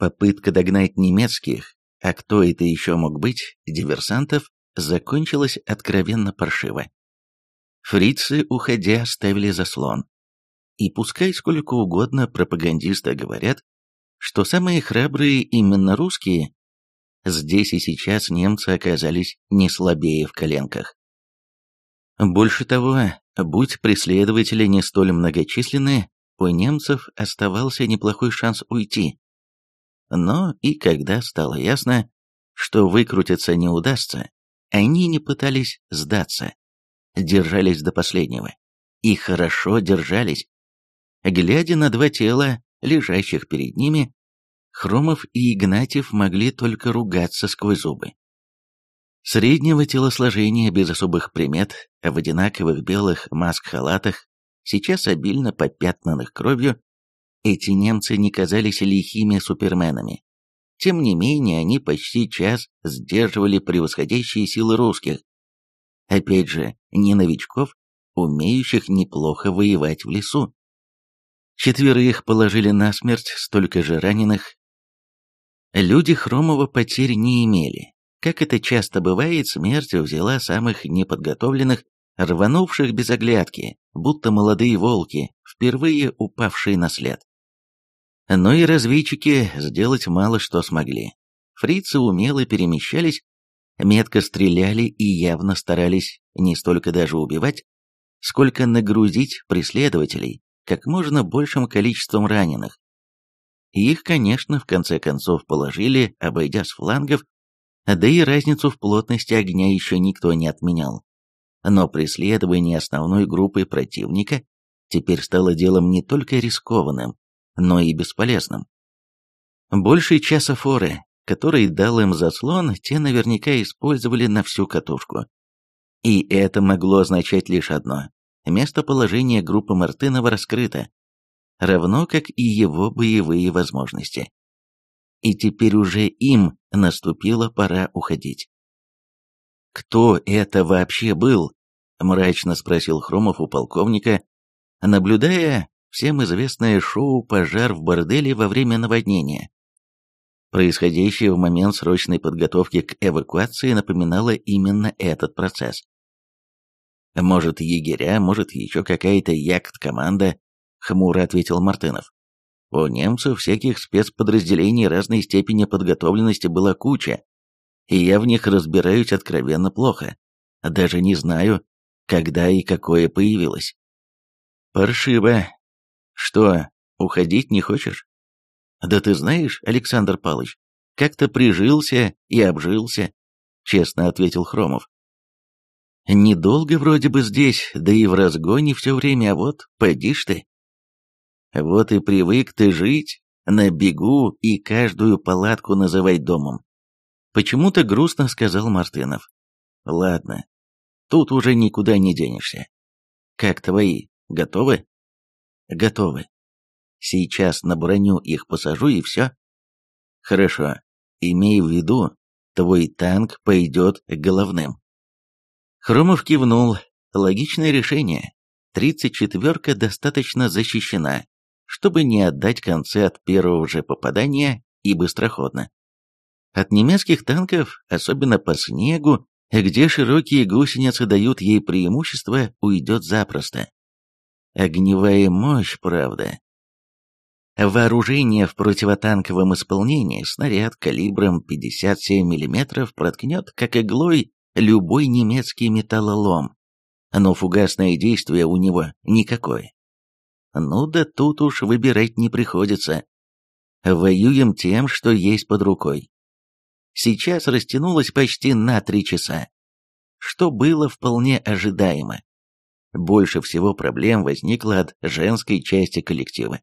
Попытка догнать немецких, а кто это еще мог быть, диверсантов, закончилась откровенно паршиво. Фрицы, уходя, ставили заслон. И пускай сколько угодно пропагандисты говорят, что самые храбрые именно русские, здесь и сейчас немцы оказались не слабее в коленках. Больше того, будь преследователи не столь многочисленны, у немцев оставался неплохой шанс уйти, но и когда стало ясно, что выкрутиться не удастся, они не пытались сдаться. Держались до последнего. И хорошо держались. Глядя на два тела, лежащих перед ними, Хромов и Игнатьев могли только ругаться сквозь зубы. Среднего телосложения без особых примет, в одинаковых белых маск-халатах, сейчас обильно попятнанных кровью, эти немцы не казались лихими суперменами. Тем не менее, они почти час сдерживали превосходящие силы русских. Опять же, не новичков, умеющих неплохо воевать в лесу. Четверых положили насмерть, столько же раненых. Люди Хромова потерь не имели. Как это часто бывает, смерть взяла самых неподготовленных, рванувших без оглядки, будто молодые волки, впервые упавшие на след. Но и разведчики сделать мало что смогли. Фрицы умело перемещались, метко стреляли и явно старались не столько даже убивать, сколько нагрузить преследователей как можно большим количеством раненых. Их, конечно, в конце концов положили, обойдя с флангов, да и разницу в плотности огня еще никто не отменял. Но преследование основной группы противника теперь стало делом не только рискованным, но и бесполезным. Больше часа форы, который дал им заслон, те наверняка использовали на всю катушку. И это могло означать лишь одно. Местоположение группы Мартынова раскрыто, равно как и его боевые возможности. И теперь уже им наступила пора уходить. «Кто это вообще был?» – мрачно спросил Хромов у полковника, наблюдая всем известное шоу «Пожар в борделе во время наводнения». Происходящее в момент срочной подготовки к эвакуации напоминало именно этот процесс. «Может, егеря, может, еще какая-то яхт-команда», — хмуро ответил Мартынов. «У немцев всяких спецподразделений разной степени подготовленности была куча, и я в них разбираюсь откровенно плохо. Даже не знаю, когда и какое появилось». «Паршиво», «Что, уходить не хочешь?» «Да ты знаешь, Александр Палыч, как-то прижился и обжился», — честно ответил Хромов. «Недолго вроде бы здесь, да и в разгоне все время, а вот, поди ты». «Вот и привык ты жить, на бегу и каждую палатку называть домом», — почему-то грустно сказал Мартынов. «Ладно, тут уже никуда не денешься. Как твои, готовы?» готовы. Сейчас на броню их посажу и все. Хорошо, имей в виду, твой танк пойдет головным. Хромов кивнул. Логичное решение. Тридцать четверка достаточно защищена, чтобы не отдать концы от первого же попадания и быстроходно. От немецких танков, особенно по снегу, где широкие гусеницы дают ей преимущество, уйдет запросто огневая мощь, правда. Вооружение в противотанковом исполнении снаряд калибром 57 мм проткнет, как иглой, любой немецкий металлолом. Но фугасное действие у него никакое. Ну да тут уж выбирать не приходится. Воюем тем, что есть под рукой. Сейчас растянулось почти на три часа, что было вполне ожидаемо. Больше всего проблем возникло от женской части коллектива.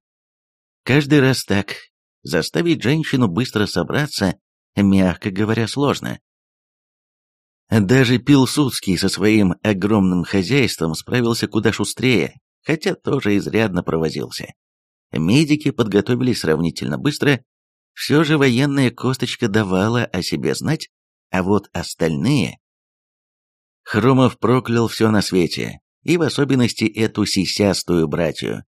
Каждый раз так. Заставить женщину быстро собраться, мягко говоря, сложно. Даже Пилсудский со своим огромным хозяйством справился куда шустрее, хотя тоже изрядно провозился. Медики подготовились сравнительно быстро, все же военная косточка давала о себе знать, а вот остальные... Хромов проклял все на свете, и в особенности эту сисястую братью.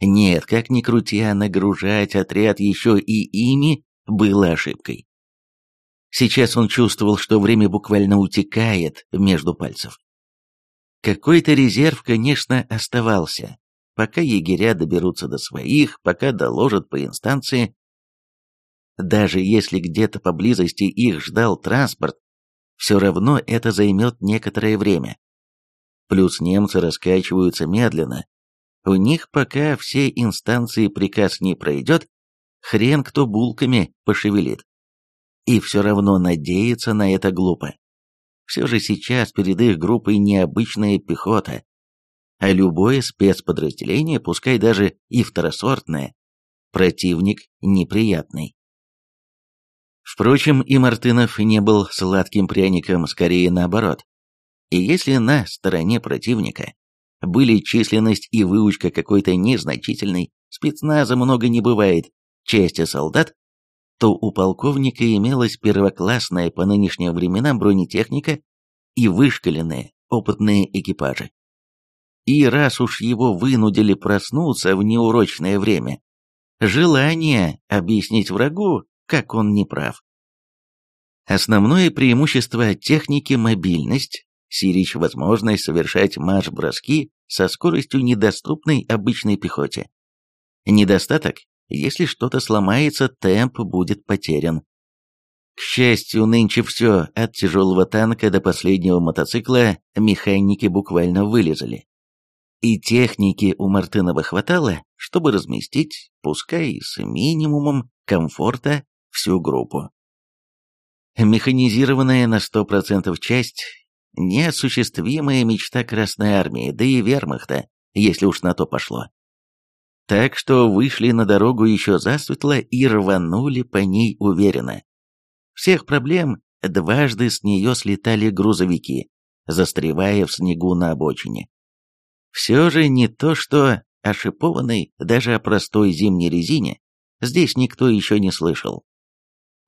Нет, как ни крутя, нагружать отряд еще и ими было ошибкой. Сейчас он чувствовал, что время буквально утекает между пальцев. Какой-то резерв, конечно, оставался, пока егеря доберутся до своих, пока доложат по инстанции. Даже если где-то поблизости их ждал транспорт, все равно это займет некоторое время. Плюс немцы раскачиваются медленно. У них пока все инстанции приказ не пройдет, хрен кто булками пошевелит. И все равно надеяться на это глупо. Все же сейчас перед их группой необычная пехота. А любое спецподразделение, пускай даже и второсортное, противник неприятный. Впрочем, и Мартынов не был сладким пряником, скорее наоборот. И если на стороне противника были численность и выучка какой-то незначительной, спецназа много не бывает, части солдат, то у полковника имелась первоклассная по нынешним временам бронетехника и вышкаленные опытные экипажи. И раз уж его вынудили проснуться в неурочное время, желание объяснить врагу, как он неправ. Основное преимущество техники – мобильность, Сирич возможность совершать марш-броски со скоростью, недоступной обычной пехоте. Недостаток – если что-то сломается, темп будет потерян. К счастью, нынче все, от тяжелого танка до последнего мотоцикла, механики буквально вылезали. И техники у Мартынова хватало, чтобы разместить, пускай с минимумом комфорта, всю группу. Механизированная на 100% часть нет мечта Красной Армии, да и вермахта, если уж на то пошло. Так что вышли на дорогу еще засветло и рванули по ней уверенно. Всех проблем дважды с нее слетали грузовики, застревая в снегу на обочине. Все же не то, что о шипованной, даже о простой зимней резине, здесь никто еще не слышал.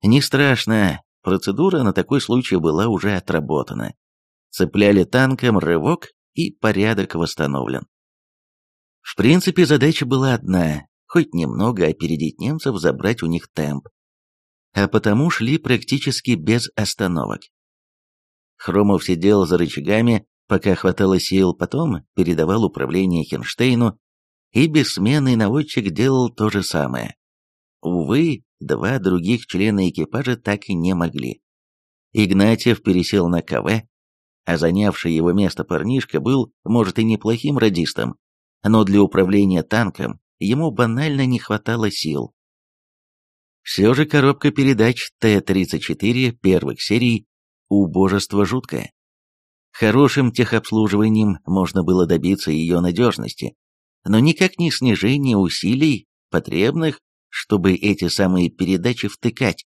Не страшно, процедура на такой случай была уже отработана цепляли танком рывок и порядок восстановлен. В принципе, задача была одна – хоть немного опередить немцев, забрать у них темп. А потому шли практически без остановок. Хромов сидел за рычагами, пока хватало сил, потом передавал управление Хенштейну, и бессменный наводчик делал то же самое. Увы, два других члена экипажа так и не могли. Игнатьев пересел на КВ, а занявший его место парнишка был, может, и неплохим радистом, но для управления танком ему банально не хватало сил. Все же коробка передач Т-34 первых серий «Убожество жуткое». Хорошим техобслуживанием можно было добиться ее надежности, но никак не снижение усилий, потребных, чтобы эти самые передачи втыкать.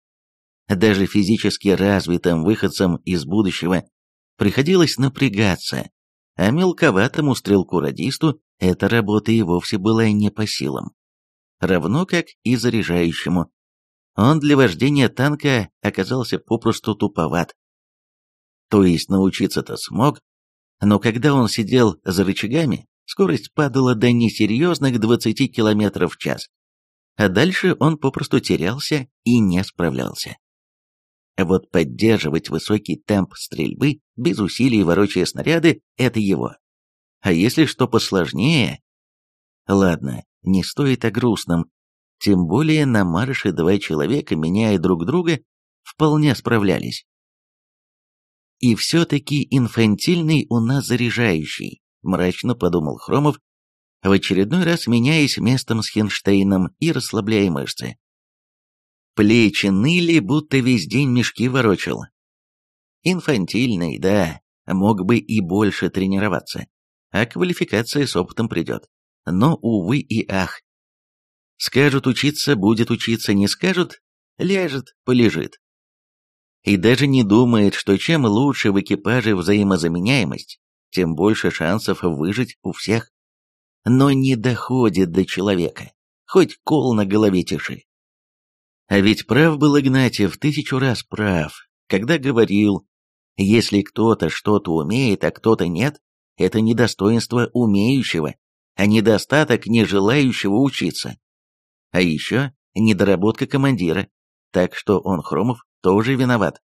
Даже физически развитым выходцам из будущего приходилось напрягаться, а мелковатому стрелку-радисту эта работа и вовсе была не по силам. Равно как и заряжающему. Он для вождения танка оказался попросту туповат. То есть научиться-то смог, но когда он сидел за рычагами, скорость падала до несерьезных 20 км в час. А дальше он попросту терялся и не справлялся. А вот поддерживать высокий темп стрельбы без усилий ворочая снаряды – это его. А если что посложнее? Ладно, не стоит о грустном. Тем более на марше два человека, меняя друг друга, вполне справлялись. И все-таки инфантильный у нас заряжающий, мрачно подумал Хромов, в очередной раз меняясь местом с Хинштейном и расслабляя мышцы. Плечи ныли, будто весь день мешки ворочала. Инфантильный, да, мог бы и больше тренироваться, а квалификация с опытом придет. Но, увы и ах. Скажут учиться, будет учиться, не скажут, ляжет, полежит. И даже не думает, что чем лучше в экипаже взаимозаменяемость, тем больше шансов выжить у всех. Но не доходит до человека, хоть кол на голове тиши. А ведь прав был Игнатьев тысячу раз прав, когда говорил, если кто-то что-то умеет, а кто-то нет, это недостоинство умеющего, а недостаток нежелающего учиться. А еще недоработка командира, так что он, Хромов, тоже виноват.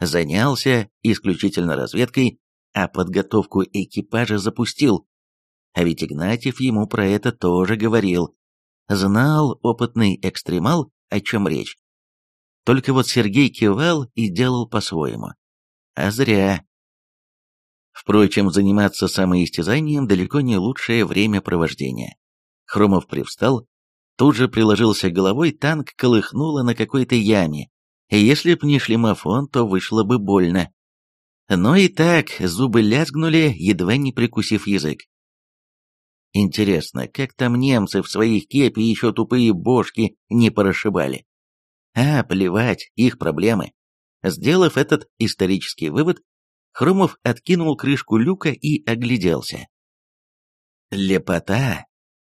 Занялся исключительно разведкой, а подготовку экипажа запустил. А ведь Игнатьев ему про это тоже говорил. Знал опытный экстремал, о чем речь. Только вот Сергей кивал и делал по-своему. А зря. Впрочем, заниматься самоистязанием далеко не лучшее времяпровождение. Хромов привстал, тут же приложился головой, танк колыхнуло на какой-то яме, и если б не шлемофон, то вышло бы больно. Но и так зубы лязгнули, едва не прикусив язык. Интересно, как там немцы в своих кепи еще тупые бошки не прошибали? А, плевать, их проблемы. Сделав этот исторический вывод, Хромов откинул крышку люка и огляделся. Лепота!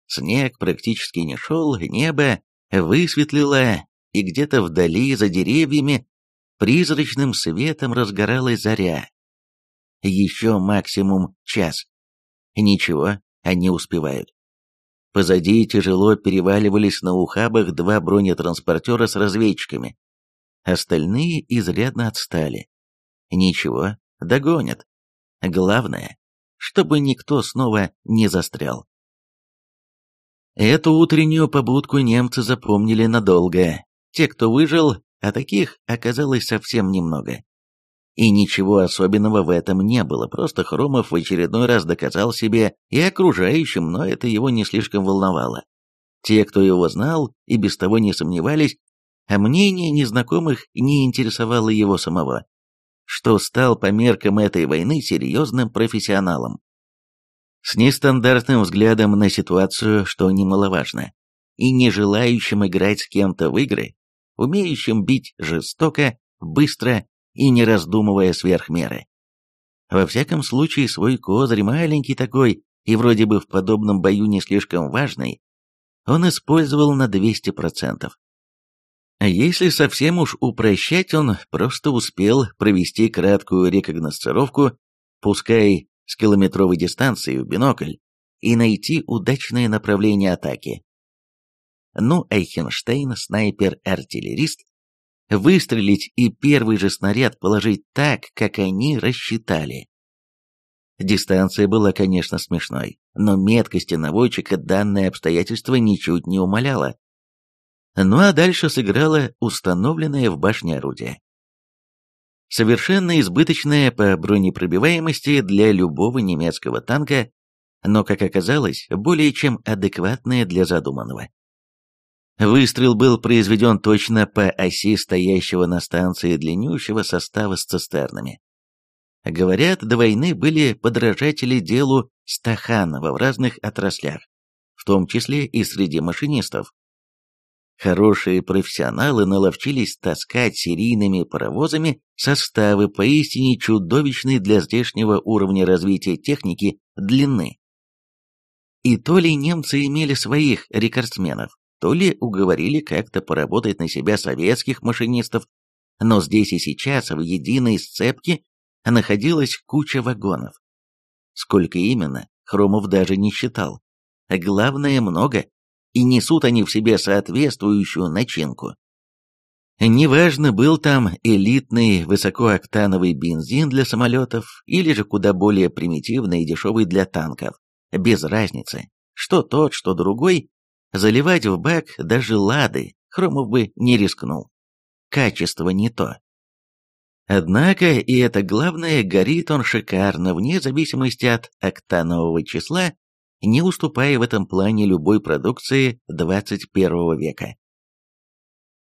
Снег практически не шел, небо высветлило, и где-то вдали, за деревьями, призрачным светом разгоралась заря. Еще максимум час. Ничего, они успевают. Позади тяжело переваливались на ухабах два бронетранспортера с разведчиками. Остальные изрядно отстали. Ничего, догонят. Главное, чтобы никто снова не застрял. Эту утреннюю побудку немцы запомнили надолго. Те, кто выжил, а таких оказалось совсем немного. И ничего особенного в этом не было, просто Хромов в очередной раз доказал себе и окружающим, но это его не слишком волновало. Те, кто его знал, и без того не сомневались, а мнение незнакомых не интересовало его самого, что стал по меркам этой войны серьезным профессионалом. С нестандартным взглядом на ситуацию, что немаловажно, и не желающим играть с кем-то в игры, умеющим бить жестоко, быстро и не раздумывая сверх меры. Во всяком случае, свой козырь маленький такой и вроде бы в подобном бою не слишком важный, он использовал на 200%. А если совсем уж упрощать, он просто успел провести краткую рекогносцировку, пускай с километровой дистанции в бинокль, и найти удачное направление атаки. Ну, Эйхенштейн, снайпер-артиллерист, выстрелить и первый же снаряд положить так, как они рассчитали. Дистанция была, конечно, смешной, но меткости наводчика данное обстоятельство ничуть не умаляло. Ну а дальше сыграло установленное в башне орудие. Совершенно избыточное по бронепробиваемости для любого немецкого танка, но, как оказалось, более чем адекватное для задуманного. Выстрел был произведен точно по оси стоящего на станции длиннющего состава с цистернами. Говорят, до войны были подражатели делу Стаханова в разных отраслях, в том числе и среди машинистов. Хорошие профессионалы наловчились таскать серийными паровозами составы поистине чудовищной для здешнего уровня развития техники длины. И то ли немцы имели своих рекордсменов, то ли уговорили как-то поработать на себя советских машинистов, но здесь и сейчас в единой сцепке находилась куча вагонов. Сколько именно, Хромов даже не считал. а Главное, много, и несут они в себе соответствующую начинку. Неважно, был там элитный высокооктановый бензин для самолетов или же куда более примитивный и дешевый для танков. Без разницы, что тот, что другой Заливать в бак даже лады Хромов бы не рискнул. Качество не то. Однако, и это главное, горит он шикарно, вне зависимости от октанового числа, не уступая в этом плане любой продукции 21 века.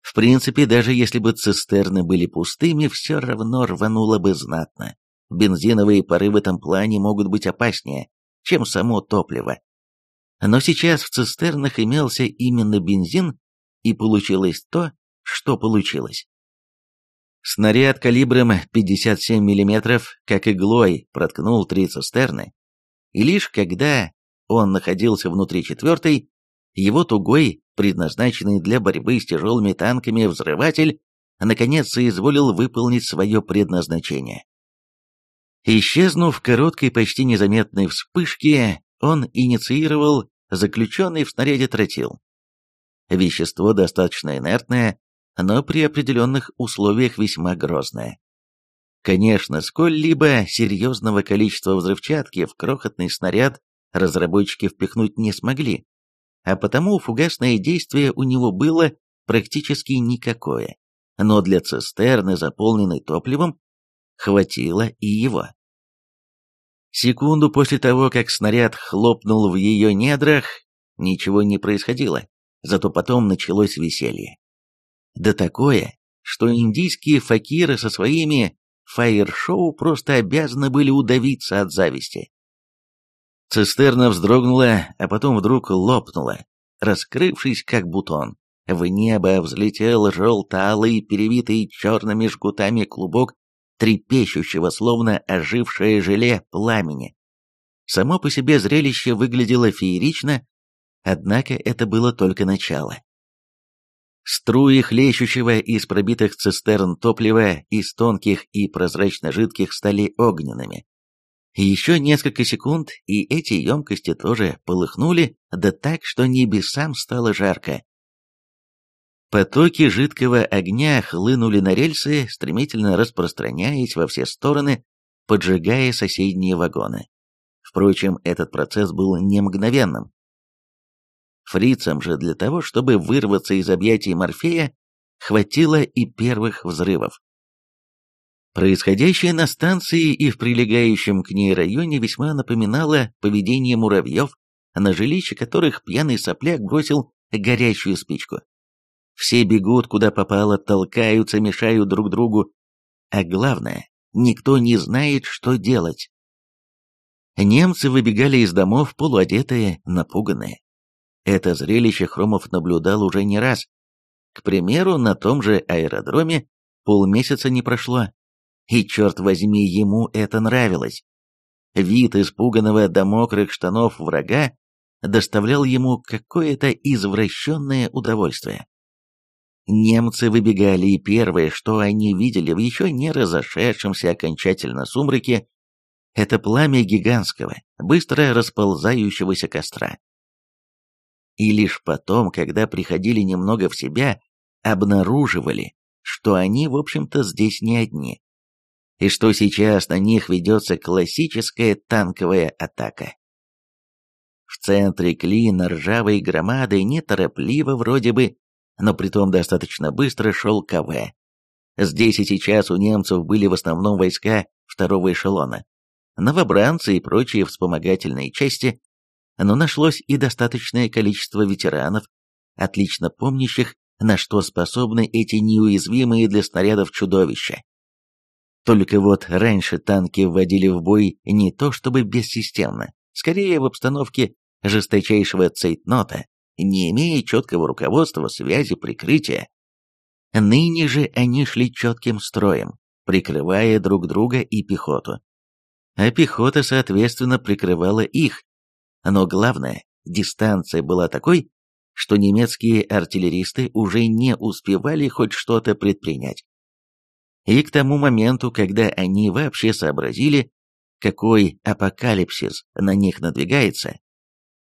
В принципе, даже если бы цистерны были пустыми, все равно рвануло бы знатно. Бензиновые пары в этом плане могут быть опаснее, чем само топливо. Но сейчас в цистернах имелся именно бензин, и получилось то, что получилось. Снаряд калибром 57 мм, как иглой, проткнул три цистерны, и лишь когда он находился внутри четвертой, его тугой, предназначенный для борьбы с тяжелыми танками взрыватель, наконец соизволил выполнить свое предназначение. Исчезнув в короткой, почти незаметной вспышке, он инициировал заключенный в снаряде тротил. Вещество достаточно инертное, но при определенных условиях весьма грозное. Конечно, сколь-либо серьезного количества взрывчатки в крохотный снаряд разработчики впихнуть не смогли, а потому фугасное действие у него было практически никакое, но для цистерны, заполненной топливом, хватило и его. Секунду после того, как снаряд хлопнул в ее недрах, ничего не происходило, зато потом началось веселье. Да такое, что индийские факиры со своими фаер-шоу просто обязаны были удавиться от зависти. Цистерна вздрогнула, а потом вдруг лопнула, раскрывшись как бутон. В небо взлетел желто-алый, перевитый черными жгутами клубок трепещущего, словно ожившее желе, пламени. Само по себе зрелище выглядело феерично, однако это было только начало. Струи хлещущего из пробитых цистерн топлива, из тонких и прозрачно-жидких стали огненными. Еще несколько секунд, и эти емкости тоже полыхнули, да так, что небесам стало жарко. Потоки жидкого огня хлынули на рельсы, стремительно распространяясь во все стороны, поджигая соседние вагоны. Впрочем, этот процесс был не мгновенным. Фрицам же для того, чтобы вырваться из объятий Морфея, хватило и первых взрывов. Происходящее на станции и в прилегающем к ней районе весьма напоминало поведение муравьев, на жилище которых пьяный сопляк бросил горящую спичку. Все бегут, куда попало, толкаются, мешают друг другу. А главное, никто не знает, что делать. Немцы выбегали из домов, полуодетые, напуганные. Это зрелище Хромов наблюдал уже не раз. К примеру, на том же аэродроме полмесяца не прошло. И, черт возьми, ему это нравилось. Вид испуганного до мокрых штанов врага доставлял ему какое-то извращенное удовольствие. Немцы выбегали, и первое, что они видели в еще не разошедшемся окончательно сумраке, это пламя гигантского, быстро расползающегося костра. И лишь потом, когда приходили немного в себя, обнаруживали, что они, в общем-то, здесь не одни, и что сейчас на них ведется классическая танковая атака. В центре клина ржавой громадой неторопливо вроде бы но притом достаточно быстро шел КВ. Здесь и сейчас у немцев были в основном войска второго эшелона, новобранцы и прочие вспомогательные части, но нашлось и достаточное количество ветеранов, отлично помнящих, на что способны эти неуязвимые для снарядов чудовища. Только вот раньше танки вводили в бой не то чтобы бессистемно, скорее в обстановке жесточайшего цейтнота, не имея четкого руководства связи прикрытия. Ныне же они шли четким строем, прикрывая друг друга и пехоту. А пехота, соответственно, прикрывала их. Но главное, дистанция была такой, что немецкие артиллеристы уже не успевали хоть что-то предпринять. И к тому моменту, когда они вообще сообразили, какой апокалипсис на них надвигается,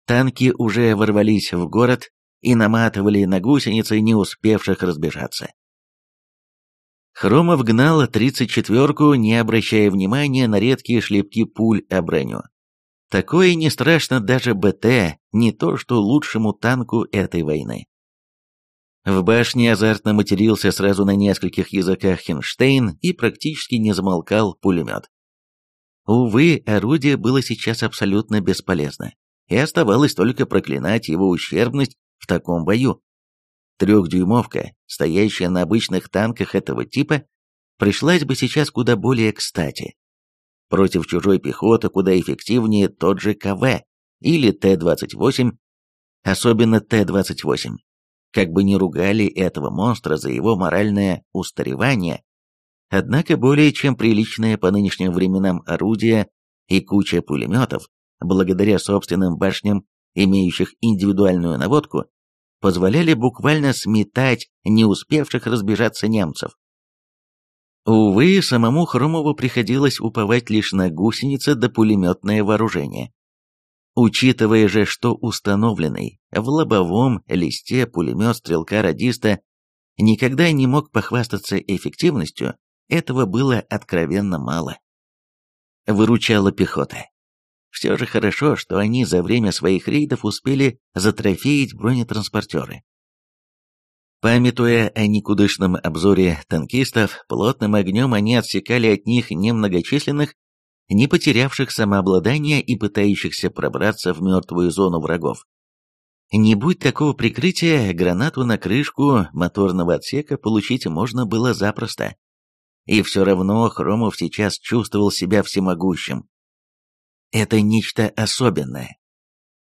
Танки уже ворвались в город и наматывали на гусеницы не успевших разбежаться. Хромов гнал 34-ку, не обращая внимания на редкие шлепки пуль о броню. Такое не страшно даже БТ, не то что лучшему танку этой войны. В башне азартно матерился сразу на нескольких языках Хинштейн и практически не замолкал пулемет. Увы, орудие было сейчас абсолютно бесполезно и оставалось только проклинать его ущербность в таком бою. Трехдюймовка, стоящая на обычных танках этого типа, пришлась бы сейчас куда более кстати. Против чужой пехоты куда эффективнее тот же КВ или Т-28, особенно Т-28. Как бы ни ругали этого монстра за его моральное устаревание, однако более чем приличное по нынешним временам орудие и куча пулеметов благодаря собственным башням, имеющих индивидуальную наводку, позволяли буквально сметать не успевших разбежаться немцев. Увы, самому Хромову приходилось уповать лишь на гусеницы да пулеметное вооружение. Учитывая же, что установленный в лобовом листе пулемет стрелка-радиста никогда не мог похвастаться эффективностью, этого было откровенно мало. Выручала пехота. Все же хорошо, что они за время своих рейдов успели затрофеить бронетранспортеры. Памятуя о никудышном обзоре танкистов, плотным огнем они отсекали от них немногочисленных, не потерявших самообладание и пытающихся пробраться в мертвую зону врагов. Не будь такого прикрытия, гранату на крышку моторного отсека получить можно было запросто. И все равно Хромов сейчас чувствовал себя всемогущим. Это нечто особенное.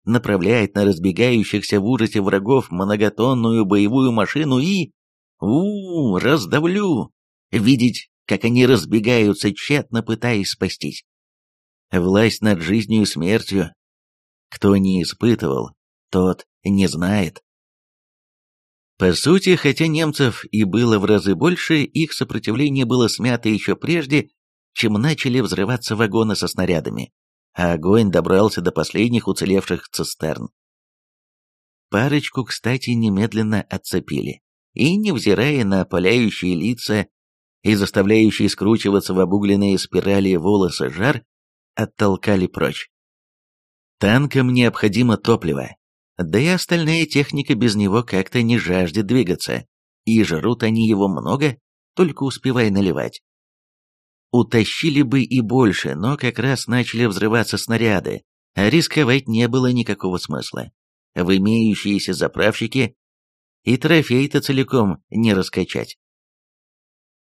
Направляет на разбегающихся в ужасе врагов многотонную боевую машину и... у, раздавлю! Видеть, как они разбегаются, тщетно пытаясь спастись. Власть над жизнью и смертью. Кто не испытывал, тот не знает. По сути, хотя немцев и было в разы больше, их сопротивление было смято еще прежде, чем начали взрываться вагоны со снарядами. А огонь добрался до последних уцелевших цистерн. Парочку, кстати, немедленно отцепили, и, невзирая на паляющие лица и заставляющие скручиваться в обугленные спирали волосы жар, оттолкали прочь. Танкам необходимо топливо, да и остальная техника без него как-то не жаждет двигаться, и жрут они его много, только успевай наливать утащили бы и больше, но как раз начали взрываться снаряды, а рисковать не было никакого смысла. В имеющиеся заправщики и трофей-то целиком не раскачать.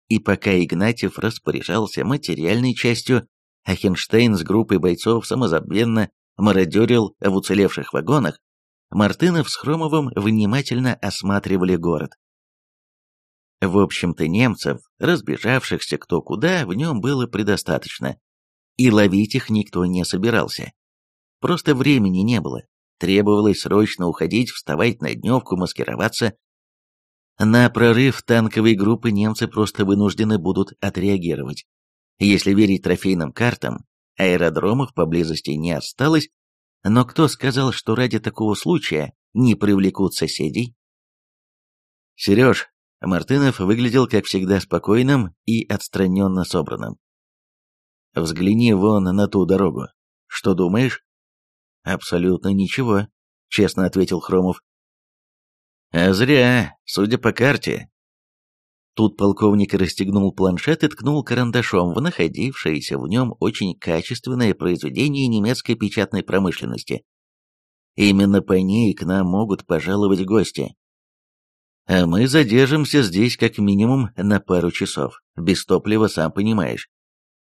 И пока Игнатьев распоряжался материальной частью, Ахенштейн с группой бойцов самозабвенно мародерил в уцелевших вагонах, Мартынов с Хромовым внимательно осматривали город. В общем-то, немцев, разбежавшихся кто куда, в нем было предостаточно. И ловить их никто не собирался. Просто времени не было. Требовалось срочно уходить, вставать на дневку, маскироваться. На прорыв танковой группы немцы просто вынуждены будут отреагировать. Если верить трофейным картам, аэродромов поблизости не осталось, но кто сказал, что ради такого случая не привлекут соседей? «Сереж, Мартынов выглядел, как всегда, спокойным и отстраненно собранным. «Взгляни вон на ту дорогу. Что думаешь?» «Абсолютно ничего», — честно ответил Хромов. «А зря, судя по карте». Тут полковник расстегнул планшет и ткнул карандашом в находившееся в нем очень качественное произведение немецкой печатной промышленности. Именно по ней к нам могут пожаловать гости. А Мы задержимся здесь как минимум на пару часов. Без топлива, сам понимаешь.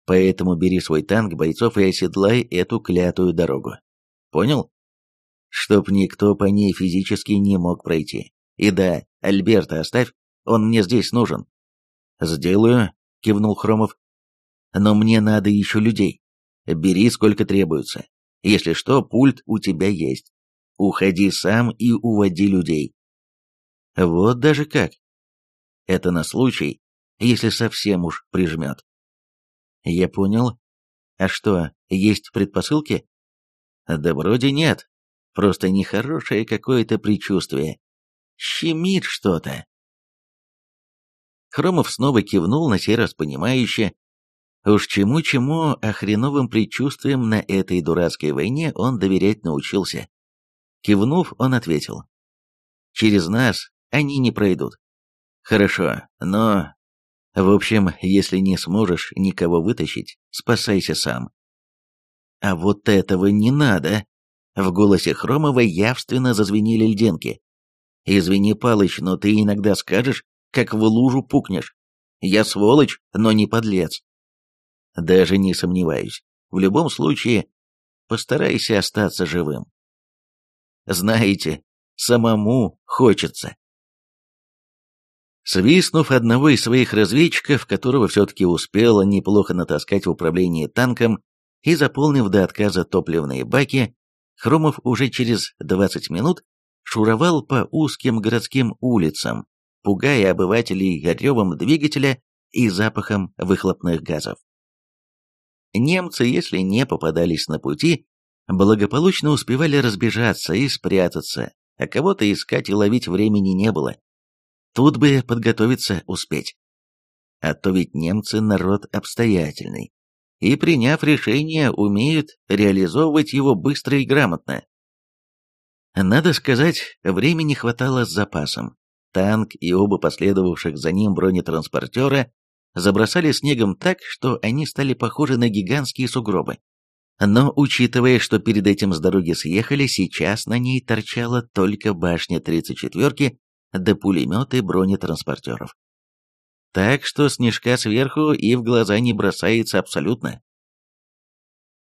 Поэтому бери свой танк, бойцов и оседлай эту клятую дорогу. Понял? Чтоб никто по ней физически не мог пройти. И да, Альберта оставь, он мне здесь нужен. Сделаю, кивнул Хромов. Но мне надо еще людей. Бери сколько требуется. Если что, пульт у тебя есть. Уходи сам и уводи людей. Вот даже как. Это на случай, если совсем уж прижмет. Я понял. А что, есть предпосылки? Да вроде нет. Просто нехорошее какое-то предчувствие. Щемит что-то. Хромов снова кивнул, на сей раз понимающе. Уж чему-чему, а хреновым предчувствием на этой дурацкой войне он доверять научился. Кивнув, он ответил. «Через нас они не пройдут. Хорошо, но... В общем, если не сможешь никого вытащить, спасайся сам. А вот этого не надо. В голосе Хромова явственно зазвенели льдинки. Извини, Палыч, но ты иногда скажешь, как в лужу пукнешь. Я сволочь, но не подлец. Даже не сомневаюсь. В любом случае, постарайся остаться живым. Знаете, самому хочется. Свистнув одного из своих разведчиков, которого все-таки успела неплохо натаскать в управлении танком, и заполнив до отказа топливные баки, Хромов уже через 20 минут шуровал по узким городским улицам, пугая обывателей ревом двигателя и запахом выхлопных газов. Немцы, если не попадались на пути, благополучно успевали разбежаться и спрятаться, а кого-то искать и ловить времени не было. Тут бы подготовиться успеть. А то ведь немцы народ обстоятельный, и, приняв решение, умеют реализовывать его быстро и грамотно. Надо сказать, времени хватало с запасом. Танк и оба последовавших за ним бронетранспортера забросали снегом так, что они стали похожи на гигантские сугробы. Но, учитывая, что перед этим с дороги съехали, сейчас на ней торчала только башня 34-ки до пулемета и бронетранспортеров. Так что снежка сверху и в глаза не бросается абсолютно.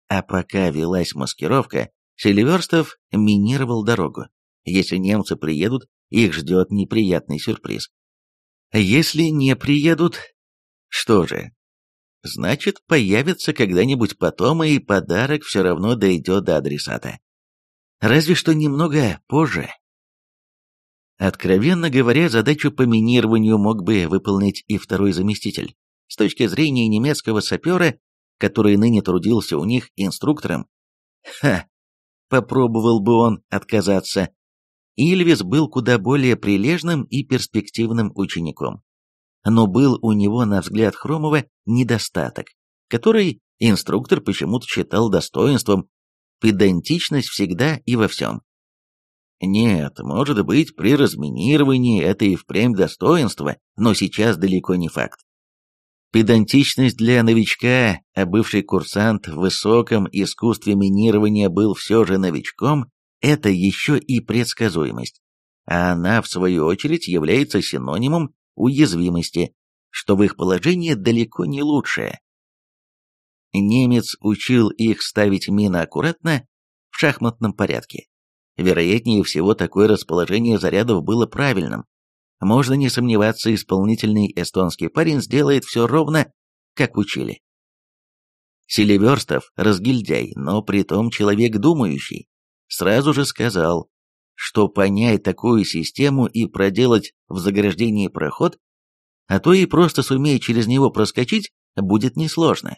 А пока велась маскировка, Селиверстов минировал дорогу. Если немцы приедут, их ждет неприятный сюрприз. Если не приедут, что же? Значит, появится когда-нибудь потом, и подарок все равно дойдет до адресата. Разве что немного позже. Откровенно говоря, задачу по минированию мог бы выполнить и второй заместитель. С точки зрения немецкого сапера, который ныне трудился у них инструктором, ха, попробовал бы он отказаться. Ильвис был куда более прилежным и перспективным учеником. Но был у него, на взгляд Хромова, недостаток, который инструктор почему-то считал достоинством, педантичность всегда и во всем. Нет, может быть, при разминировании это и впрямь достоинство, но сейчас далеко не факт. Педантичность для новичка, а бывший курсант в высоком искусстве минирования был все же новичком, это еще и предсказуемость. А она, в свою очередь, является синонимом уязвимости, что в их положении далеко не лучшее. Немец учил их ставить мины аккуратно, в шахматном порядке. Вероятнее всего, такое расположение зарядов было правильным. Можно не сомневаться, исполнительный эстонский парень сделает все ровно, как учили. Селиверстов – разгильдяй, но при том человек думающий. Сразу же сказал, что понять такую систему и проделать в заграждении проход, а то и просто суметь через него проскочить, будет несложно.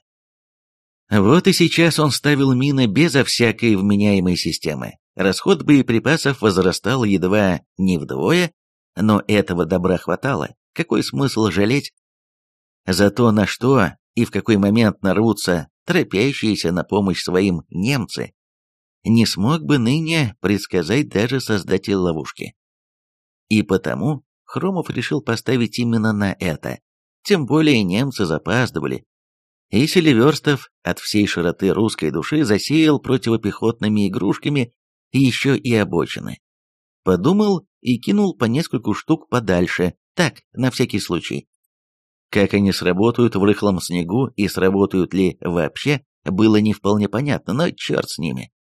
Вот и сейчас он ставил мины безо всякой вменяемой системы. Расход боеприпасов возрастал едва не вдвое, но этого добра хватало. Какой смысл жалеть? Зато на что и в какой момент нарвутся торопящиеся на помощь своим немцы, не смог бы ныне предсказать даже создатель ловушки. И потому Хромов решил поставить именно на это. Тем более немцы запаздывали. И Селиверстов от всей широты русской души засеял противопехотными игрушками еще и обочины. Подумал и кинул по нескольку штук подальше, так, на всякий случай. Как они сработают в рыхлом снегу и сработают ли вообще, было не вполне понятно, но черт с ними.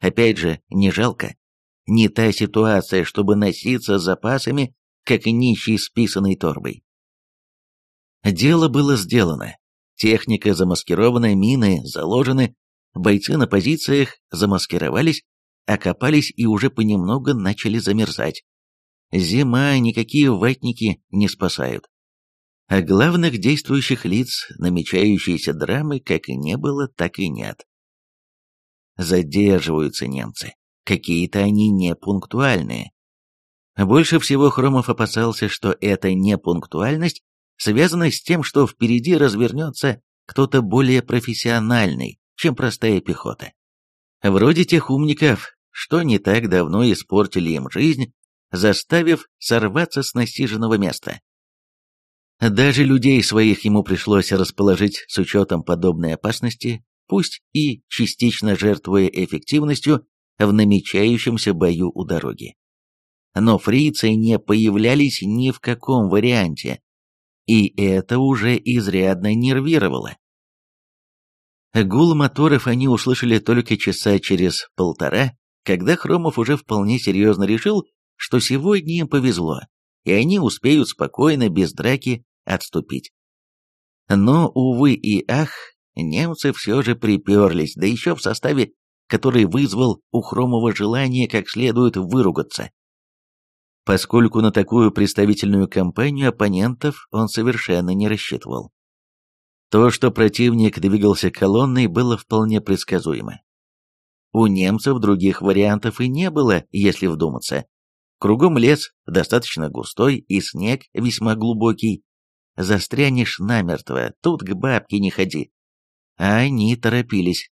Опять же, не жалко. Не та ситуация, чтобы носиться с запасами, как нищий с писаной торбой. Дело было сделано. Техника замаскирована, мины заложены, бойцы на позициях замаскировались, окопались и уже понемногу начали замерзать. Зима, никакие ватники не спасают. А главных действующих лиц намечающейся драмы как и не было, так и нет. Задерживаются немцы. Какие-то они непунктуальные. Больше всего Хромов опасался, что эта непунктуальность связана с тем, что впереди развернется кто-то более профессиональный, чем простая пехота. Вроде тех умников, что не так давно испортили им жизнь, заставив сорваться с насиженного места. Даже людей своих ему пришлось расположить с учетом подобной опасности, пусть и частично жертвуя эффективностью в намечающемся бою у дороги. Но фрицы не появлялись ни в каком варианте, и это уже изрядно нервировало. Гул моторов они услышали только часа через полтора, когда Хромов уже вполне серьезно решил, что сегодня им повезло, и они успеют спокойно, без драки, отступить. Но, увы и ах, немцы все же приперлись, да еще в составе, который вызвал у Хромова желание как следует выругаться. Поскольку на такую представительную кампанию оппонентов он совершенно не рассчитывал. То, что противник двигался колонной, было вполне предсказуемо. У немцев других вариантов и не было, если вдуматься. Кругом лес, достаточно густой, и снег весьма глубокий. Застрянешь намертво, тут к бабке не ходи. А они торопились.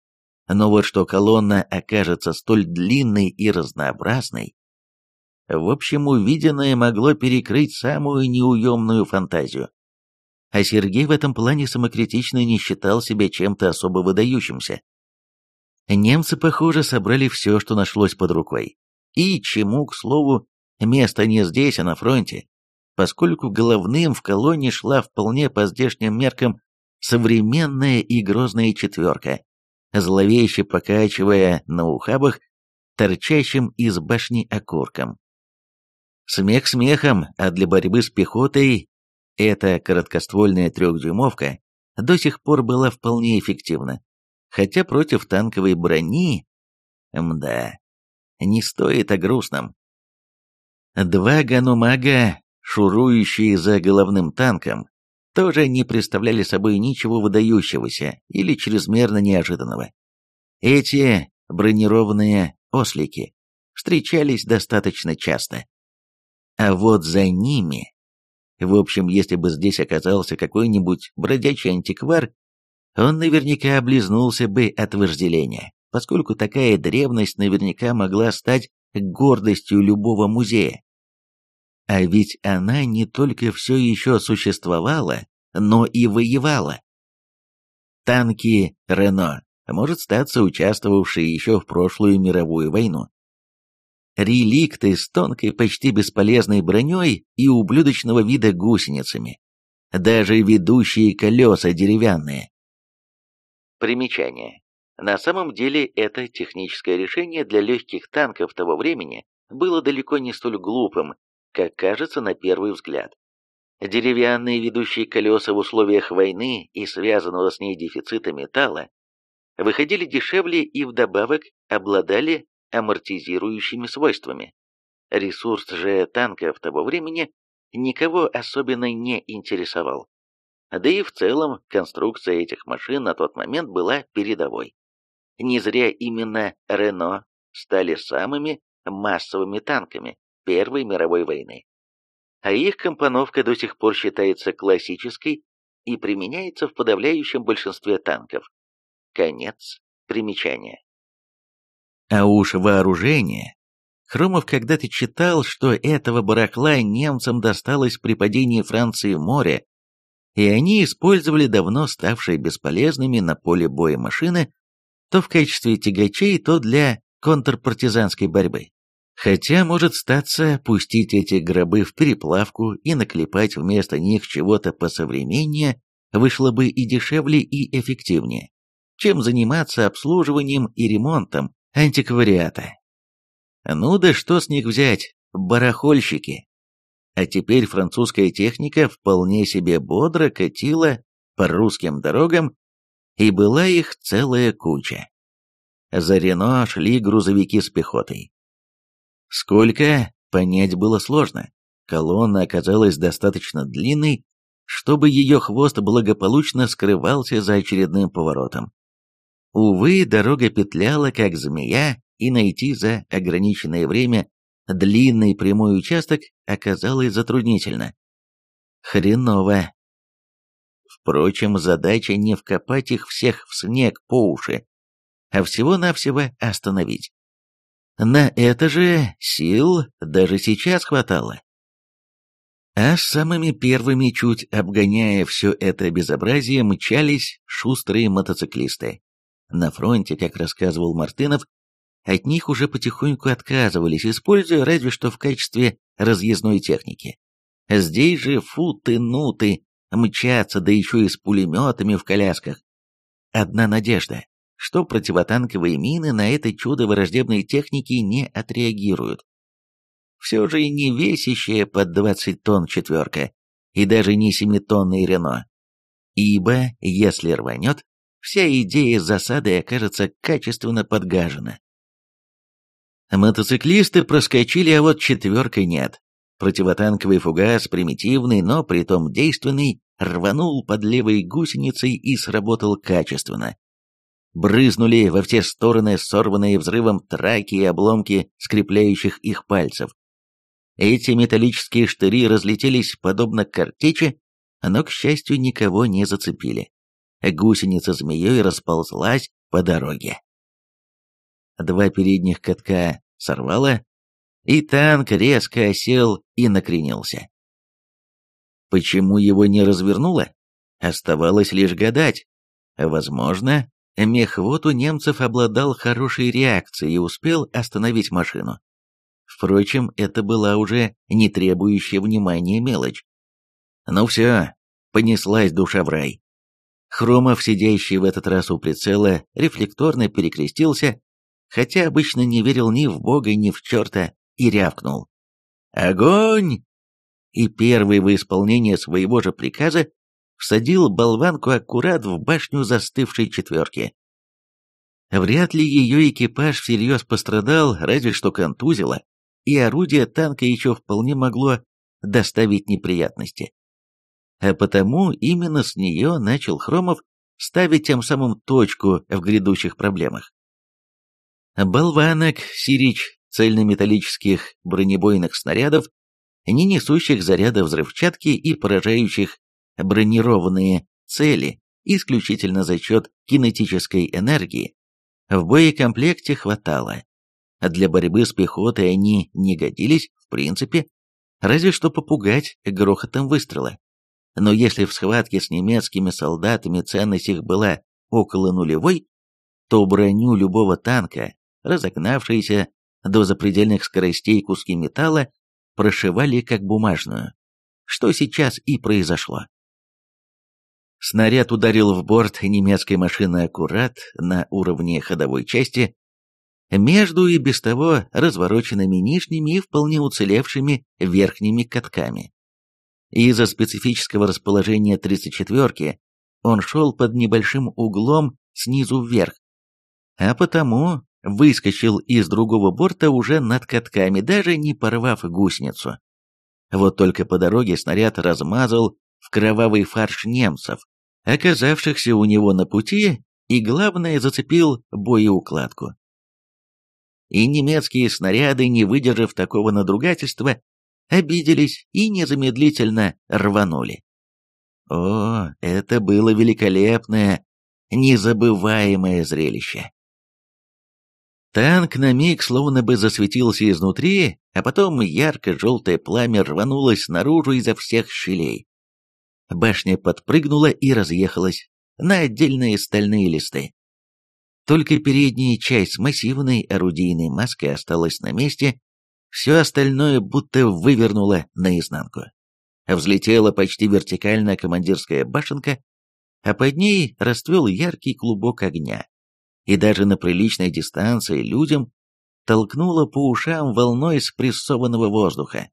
Но вот что колонна окажется столь длинной и разнообразной. В общем, увиденное могло перекрыть самую неуемную фантазию. А Сергей в этом плане самокритично не считал себя чем-то особо выдающимся. Немцы, похоже, собрали все, что нашлось под рукой. И чему, к слову, место не здесь, а на фронте, поскольку головным в колонне шла вполне по здешним меркам современная и грозная четверка, зловеще покачивая на ухабах, торчащим из башни окурком. Смех смехом, а для борьбы с пехотой эта короткоствольная трехдюймовка до сих пор была вполне эффективна хотя против танковой брони... Мда, не стоит о грустном. Два ганумага, шурующие за головным танком, тоже не представляли собой ничего выдающегося или чрезмерно неожиданного. Эти бронированные ослики встречались достаточно часто. А вот за ними... В общем, если бы здесь оказался какой-нибудь бродячий антиквар, он наверняка облизнулся бы от вожделения, поскольку такая древность наверняка могла стать гордостью любого музея. А ведь она не только все еще существовала, но и воевала. Танки Рено, а может статься участвовавшие еще в прошлую мировую войну. Реликты с тонкой, почти бесполезной броней и ублюдочного вида гусеницами. Даже ведущие колеса деревянные, Примечание. На самом деле это техническое решение для легких танков того времени было далеко не столь глупым, как кажется на первый взгляд. Деревянные ведущие колеса в условиях войны и связанного с ней дефицита металла выходили дешевле и вдобавок обладали амортизирующими свойствами. Ресурс же танков того времени никого особенно не интересовал. Да и в целом конструкция этих машин на тот момент была передовой. Не зря именно Рено стали самыми массовыми танками Первой мировой войны. А их компоновка до сих пор считается классической и применяется в подавляющем большинстве танков. Конец примечания. А уж вооружение. Хромов когда-то читал, что этого барахла немцам досталось при падении Франции в море и они использовали давно ставшие бесполезными на поле боя машины то в качестве тягачей, то для контрпартизанской борьбы. Хотя, может статься, пустить эти гробы в переплавку и наклепать вместо них чего-то посовременнее вышло бы и дешевле, и эффективнее, чем заниматься обслуживанием и ремонтом антиквариата. Ну да что с них взять, барахольщики? А теперь французская техника вполне себе бодро катила по русским дорогам, и была их целая куча. За Рено шли грузовики с пехотой. Сколько, понять было сложно. Колонна оказалась достаточно длинной, чтобы ее хвост благополучно скрывался за очередным поворотом. Увы, дорога петляла, как змея, и найти за ограниченное время длинный прямой участок оказалось затруднительно. Хреново. Впрочем, задача не вкопать их всех в снег по уши, а всего-навсего остановить. На это же сил даже сейчас хватало. А самыми первыми, чуть обгоняя все это безобразие, мчались шустрые мотоциклисты. На фронте, как рассказывал Мартынов, от них уже потихоньку отказывались, используя разве что в качестве разъездной техники. Здесь же футы-нуты мчатся, да еще и с пулеметами в колясках. Одна надежда, что противотанковые мины на это чудо враждебной техники не отреагируют. Все же и не весящая под 20 тонн четверка, и даже не семитонный Рено. Ибо, если рванет, вся идея засады окажется качественно подгажена. Мотоциклисты проскочили, а вот четверкой нет. Противотанковый фугас, примитивный, но притом действенный, рванул под левой гусеницей и сработал качественно. Брызнули во все стороны сорванные взрывом траки и обломки скрепляющих их пальцев. Эти металлические штыри разлетелись подобно картечи, но, к счастью, никого не зацепили. Гусеница змеей расползлась по дороге. Два передних катка сорвало, и танк резко осел и накренился. Почему его не развернуло? Оставалось лишь гадать. Возможно, мехвод у немцев обладал хорошей реакцией и успел остановить машину. Впрочем, это была уже не требующая внимания мелочь. Ну все, понеслась душа в рай. Хромов, сидящий в этот раз у прицела, рефлекторно перекрестился, хотя обычно не верил ни в Бога, ни в черта, и рявкнул. «Огонь!» И первый во исполнение своего же приказа всадил болванку аккурат в башню застывшей четверки. Вряд ли ее экипаж всерьез пострадал, разве что контузило, и орудие танка еще вполне могло доставить неприятности. А потому именно с нее начал Хромов ставить тем самым точку в грядущих проблемах болванок, сирич, цельнометаллических бронебойных снарядов, не несущих заряда взрывчатки и поражающих бронированные цели исключительно за счет кинетической энергии, в боекомплекте хватало. Для борьбы с пехотой они не годились, в принципе, разве что попугать грохотом выстрела. Но если в схватке с немецкими солдатами ценность их была около нулевой, то броню любого танка разогнавшиеся до запредельных скоростей куски металла прошивали как бумажную, что сейчас и произошло. Снаряд ударил в борт немецкой машины аккурат на уровне ходовой части, между и без того развороченными нижними и вполне уцелевшими верхними катками. Из-за специфического расположения 34-ки он шел под небольшим углом снизу вверх, а потому выскочил из другого борта уже над катками, даже не порвав гусеницу. Вот только по дороге снаряд размазал в кровавый фарш немцев, оказавшихся у него на пути, и, главное, зацепил боеукладку. И немецкие снаряды, не выдержав такого надругательства, обиделись и незамедлительно рванули. О, это было великолепное, незабываемое зрелище. Танк на миг словно бы засветился изнутри, а потом ярко-желтое пламя рванулось наружу изо всех щелей. Башня подпрыгнула и разъехалась на отдельные стальные листы. Только передняя часть массивной орудийной маски осталась на месте, все остальное будто вывернуло наизнанку. Взлетела почти вертикально командирская башенка, а под ней расцвел яркий клубок огня, и даже на приличной дистанции людям толкнула по ушам волной спрессованного воздуха.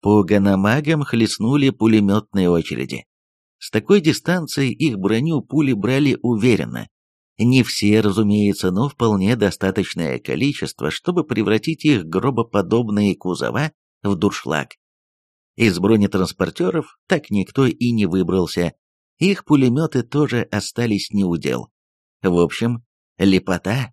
По ганамагам хлестнули пулеметные очереди. С такой дистанции их броню пули брали уверенно. Не все, разумеется, но вполне достаточное количество, чтобы превратить их гробоподобные кузова в дуршлаг. Из бронетранспортеров так никто и не выбрался. Их пулеметы тоже остались неудел. В общем, лепота